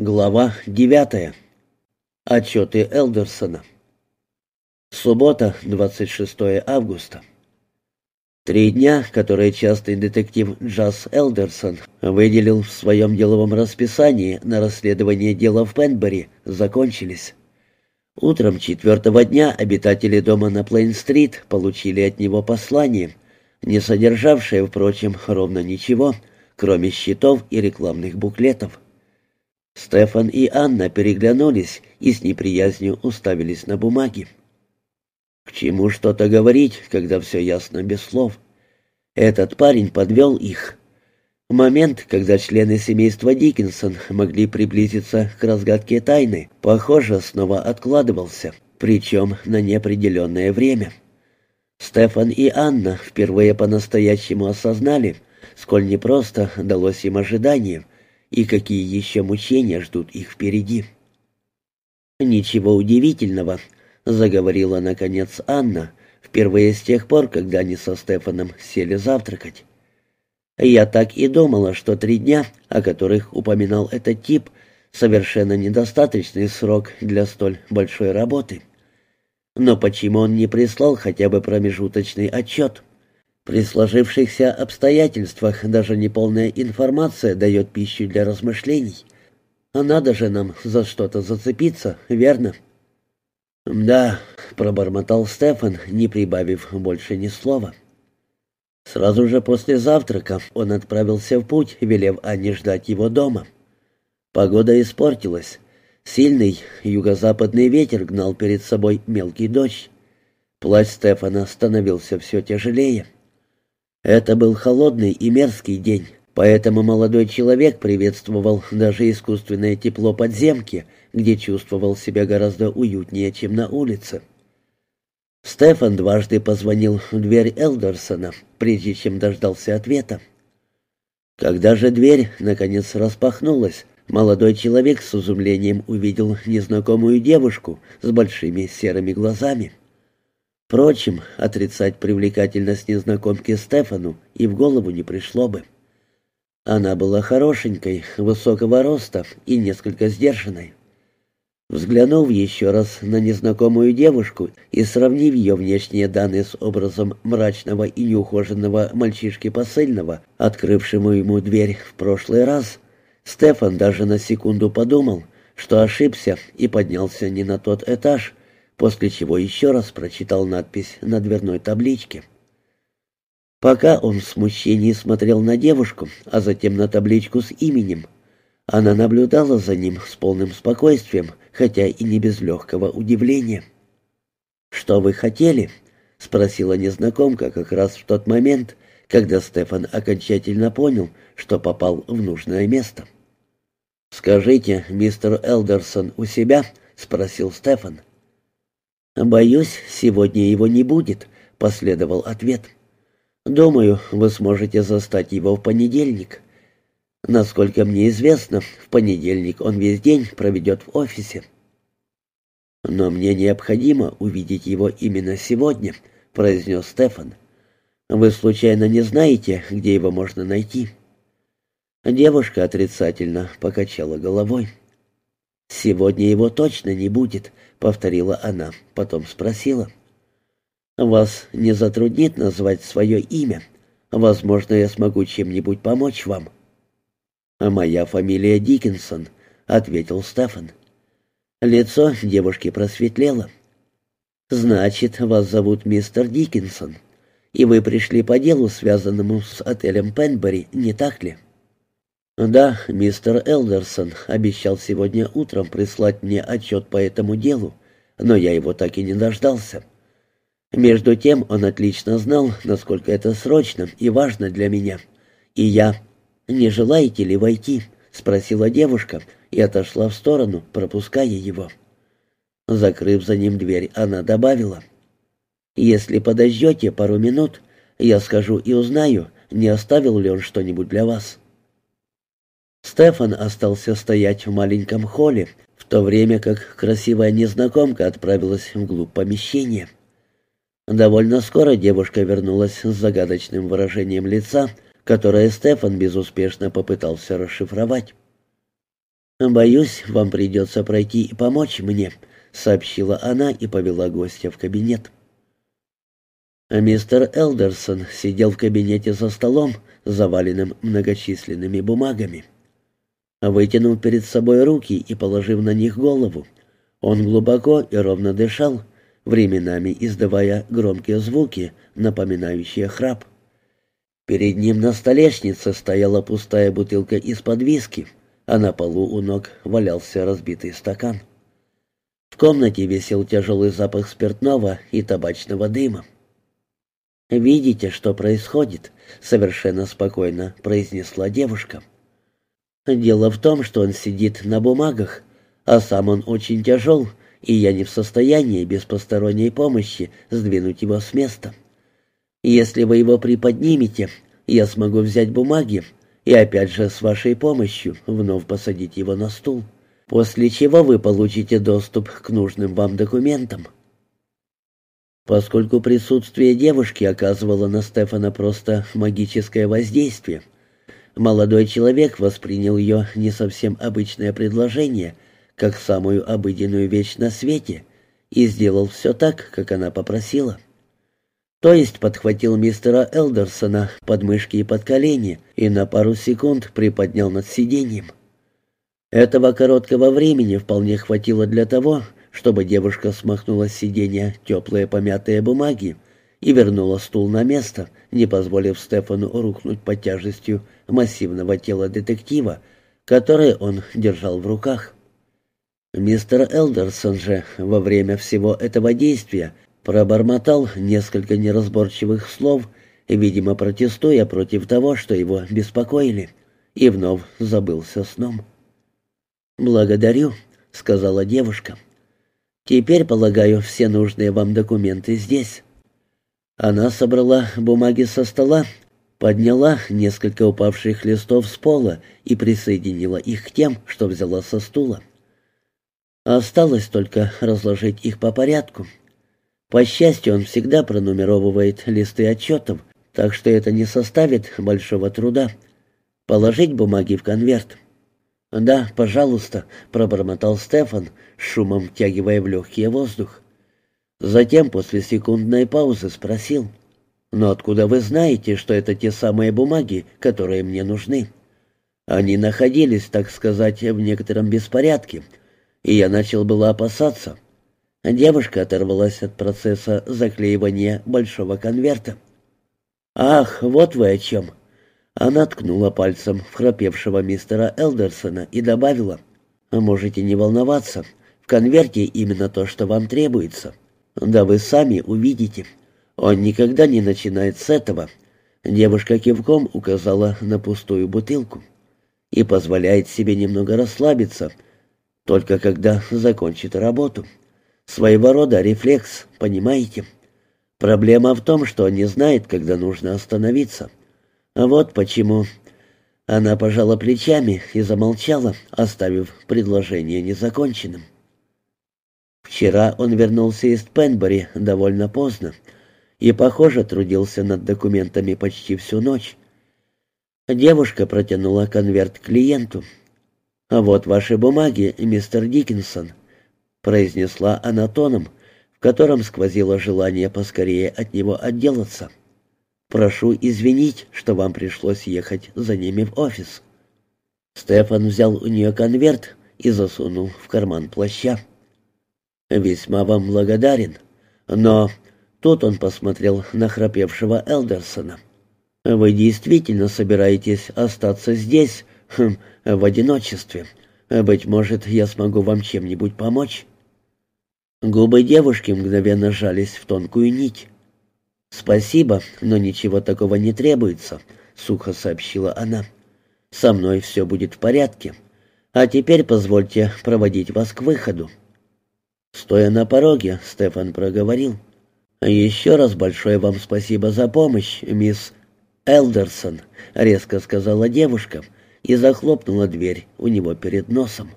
Глава девятая. Отчеты Элдерсона. Суббота, 26 августа. Три дня, которые частый детектив Джаз Элдерсон выделил в своем деловом расписании на расследование дела в Пенбери, закончились. Утром четвертого дня обитатели дома на Плейн-стрит получили от него послание, не содержавшее, впрочем, ровно ничего, кроме счетов и рекламных буклетов. Стефан и Анна переглянулись и с неприязнью уставились на бумаги. К чему что-то говорить, когда все ясно без слов? Этот парень подвел их. Момент, когда члены семейства Диккенсон могли приблизиться к разгадке тайны, похоже, снова откладывался, причем на неопределенное время. Стефан и Анна впервые по-настоящему осознали, сколь непросто далось им ожидание — и какие еще мучения ждут их впереди. «Ничего удивительного», — заговорила, наконец, Анна, впервые с тех пор, когда они со Стефаном сели завтракать. «Я так и думала, что три дня, о которых упоминал этот тип, совершенно недостаточный срок для столь большой работы. Но почему он не прислал хотя бы промежуточный отчет?» При сложившихся обстоятельствах даже неполная информация дает пищу для размышлений. А надо же нам за что-то зацепиться, верно? «Да», — пробормотал Стефан, не прибавив больше ни слова. Сразу же после завтрака он отправился в путь, велев Анне ждать его дома. Погода испортилась. Сильный юго-западный ветер гнал перед собой мелкий дождь. Плащ Стефана становился все тяжелее. Это был холодный и мерзкий день, поэтому молодой человек приветствовал даже искусственное тепло подземки, где чувствовал себя гораздо уютнее, чем на улице. Стефан дважды позвонил в дверь Элдерсона, прежде чем дождался ответа. Когда же дверь, наконец, распахнулась, молодой человек с изумлением увидел незнакомую девушку с большими серыми глазами. Впрочем, отрицать привлекательность незнакомки Стефану и в голову не пришло бы. Она была хорошенькой, высокого роста и несколько сдержанной. Взглянув еще раз на незнакомую девушку и сравнив ее внешние данные с образом мрачного и неухоженного мальчишки посыльного, открывшему ему дверь в прошлый раз, Стефан даже на секунду подумал, что ошибся и поднялся не на тот этаж, после чего еще раз прочитал надпись на дверной табличке. Пока он в смущении смотрел на девушку, а затем на табличку с именем, она наблюдала за ним с полным спокойствием, хотя и не без легкого удивления. «Что вы хотели?» — спросила незнакомка как раз в тот момент, когда Стефан окончательно понял, что попал в нужное место. «Скажите, мистер Элдерсон у себя?» — спросил Стефан. «Боюсь, сегодня его не будет», — последовал ответ. «Думаю, вы сможете застать его в понедельник. Насколько мне известно, в понедельник он весь день проведет в офисе». «Но мне необходимо увидеть его именно сегодня», — произнес Стефан. «Вы случайно не знаете, где его можно найти?» Девушка отрицательно покачала головой. «Сегодня его точно не будет», — повторила она, потом спросила. «Вас не затруднит назвать свое имя? Возможно, я смогу чем-нибудь помочь вам». «А моя фамилия Диккенсон», — ответил Стефан. Лицо девушки просветлело. «Значит, вас зовут мистер Диккенсон, и вы пришли по делу, связанному с отелем Пенбери, не так ли?» «Да, мистер Элдерсон обещал сегодня утром прислать мне отчет по этому делу, но я его так и не дождался. Между тем он отлично знал, насколько это срочно и важно для меня. И я... «Не желаете ли войти?» — спросила девушка и отошла в сторону, пропуская его. Закрыв за ним дверь, она добавила. «Если подождете пару минут, я скажу и узнаю, не оставил ли он что-нибудь для вас». Стефан остался стоять в маленьком холле, в то время как красивая незнакомка отправилась вглубь помещения. Довольно скоро девушка вернулась с загадочным выражением лица, которое Стефан безуспешно попытался расшифровать. «Боюсь, вам придется пройти и помочь мне», — сообщила она и повела гостя в кабинет. Мистер Элдерсон сидел в кабинете за столом, заваленным многочисленными бумагами. Вытянув перед собой руки и положив на них голову, он глубоко и ровно дышал, временами издавая громкие звуки, напоминающие храп. Перед ним на столешнице стояла пустая бутылка из-под виски, а на полу у ног валялся разбитый стакан. В комнате висел тяжелый запах спиртного и табачного дыма. «Видите, что происходит?» — совершенно спокойно произнесла девушка. «Дело в том, что он сидит на бумагах, а сам он очень тяжел, и я не в состоянии без посторонней помощи сдвинуть его с места. Если вы его приподнимете, я смогу взять бумаги и опять же с вашей помощью вновь посадить его на стул, после чего вы получите доступ к нужным вам документам». Поскольку присутствие девушки оказывало на Стефана просто магическое воздействие, молодой человек воспринял ее не совсем обычное предложение, как самую обыденную вещь на свете, и сделал все так, как она попросила. То есть подхватил мистера Элдерсона под мышки и под колени и на пару секунд приподнял над сиденьем. Этого короткого времени вполне хватило для того, чтобы девушка смахнула с сиденья теплые помятые бумаги и вернула стул на место, не позволив Стефану рухнуть под тяжестью массивного тела детектива, которое он держал в руках. Мистер Элдерсон же во время всего этого действия пробормотал несколько неразборчивых слов, видимо, протестуя против того, что его беспокоили, и вновь забылся сном. «Благодарю», — сказала девушка. Теперь, полагаю, все нужные вам документы здесь». Она собрала бумаги со стола, подняла несколько упавших листов с пола и присоединила их к тем, что взяла со стула. Осталось только разложить их по порядку. По счастью, он всегда пронумеровывает листы отчетов, так что это не составит большого труда. Положить бумаги в конверт. «Да, пожалуйста», — пробормотал Стефан, шумом втягивая в легкий воздух. Затем, после секундной паузы, спросил. «Но откуда вы знаете, что это те самые бумаги, которые мне нужны?» Они находились, так сказать, в некотором беспорядке, и я начал было опасаться. Девушка оторвалась от процесса заклеивания большого конверта. «Ах, вот вы о чем!» Она ткнула пальцем в храпевшего мистера Элдерсона и добавила, «Можете не волноваться, в конверте именно то, что вам требуется. Да вы сами увидите. Он никогда не начинает с этого». Девушка кивком указала на пустую бутылку и позволяет себе немного расслабиться, только когда закончит работу. Своего рода рефлекс, понимаете? Проблема в том, что он не знает, когда нужно остановиться. А вот почему. Она пожала плечами и замолчала, оставив предложение незаконченным. Вчера он вернулся из Пенбери довольно поздно и, похоже, трудился над документами почти всю ночь. Девушка протянула конверт клиенту. «А вот ваши бумаги, мистер Диккенсон», — произнесла она тоном, в котором сквозило желание поскорее от него отделаться. Прошу извинить, что вам пришлось ехать за ними в офис». Стефан взял у нее конверт и засунул в карман плаща. «Весьма вам благодарен, но...» Тут он посмотрел на храпевшего Элдерсона. «Вы действительно собираетесь остаться здесь, хм, в одиночестве? Быть может, я смогу вам чем-нибудь помочь?» Губы девушки мгновенно сжались в тонкую нить. «Спасибо, но ничего такого не требуется», — сухо сообщила она. «Со мной все будет в порядке. А теперь позвольте проводить вас к выходу». Стоя на пороге, Стефан проговорил. «Еще раз большое вам спасибо за помощь, мисс Элдерсон», — резко сказала девушка и захлопнула дверь у него перед носом.